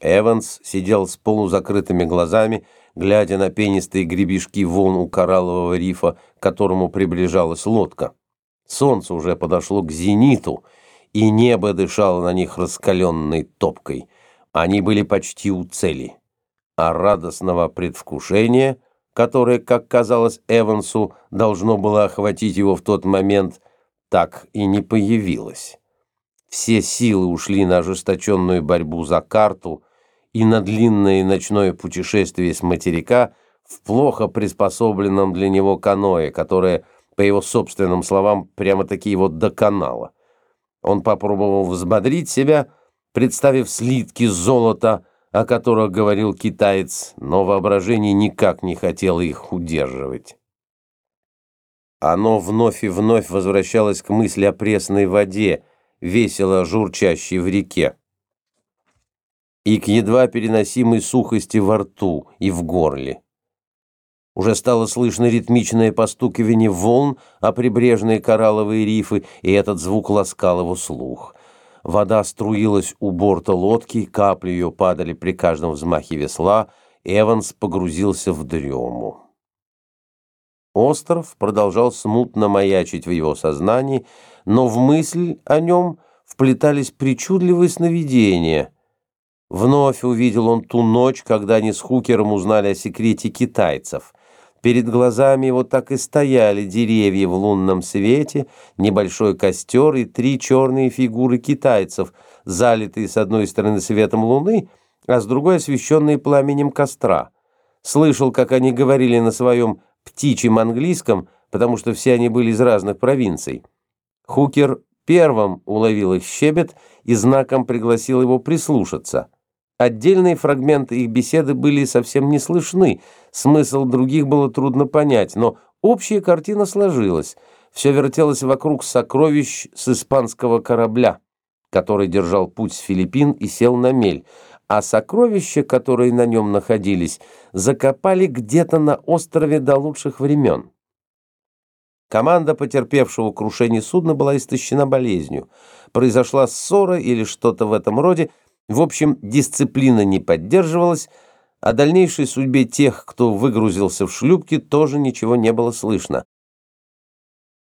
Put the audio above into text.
Эванс сидел с полузакрытыми глазами, глядя на пенистые гребешки волн у кораллового рифа, к которому приближалась лодка. Солнце уже подошло к зениту, и небо дышало на них раскаленной топкой. Они были почти у цели. А радостного предвкушения, которое, как казалось Эвансу, должно было охватить его в тот момент, так и не появилось. Все силы ушли на ожесточенную борьбу за карту, и на длинное ночное путешествие с материка в плохо приспособленном для него каное, которое, по его собственным словам, прямо-таки его доконало. Он попробовал взбодрить себя, представив слитки золота, о которых говорил китаец, но воображение никак не хотело их удерживать. Оно вновь и вновь возвращалось к мысли о пресной воде, весело журчащей в реке и к едва переносимой сухости во рту и в горле. Уже стало слышно ритмичное постукивание волн о прибрежные коралловые рифы, и этот звук ласкал его слух. Вода струилась у борта лодки, капли ее падали при каждом взмахе весла, Эванс погрузился в дрему. Остров продолжал смутно маячить в его сознании, но в мысль о нем вплетались причудливые сновидения — Вновь увидел он ту ночь, когда они с Хукером узнали о секрете китайцев. Перед глазами его так и стояли деревья в лунном свете, небольшой костер и три черные фигуры китайцев, залитые с одной стороны светом луны, а с другой освещенные пламенем костра. Слышал, как они говорили на своем птичьем английском, потому что все они были из разных провинций. Хукер первым уловил их щебет и знаком пригласил его прислушаться. Отдельные фрагменты их беседы были совсем не слышны, смысл других было трудно понять, но общая картина сложилась. Все вертелось вокруг сокровищ с испанского корабля, который держал путь с Филиппин и сел на мель, а сокровища, которые на нем находились, закопали где-то на острове до лучших времен. Команда потерпевшего крушение судна была истощена болезнью. Произошла ссора или что-то в этом роде, в общем, дисциплина не поддерживалась, о дальнейшей судьбе тех, кто выгрузился в шлюпки, тоже ничего не было слышно.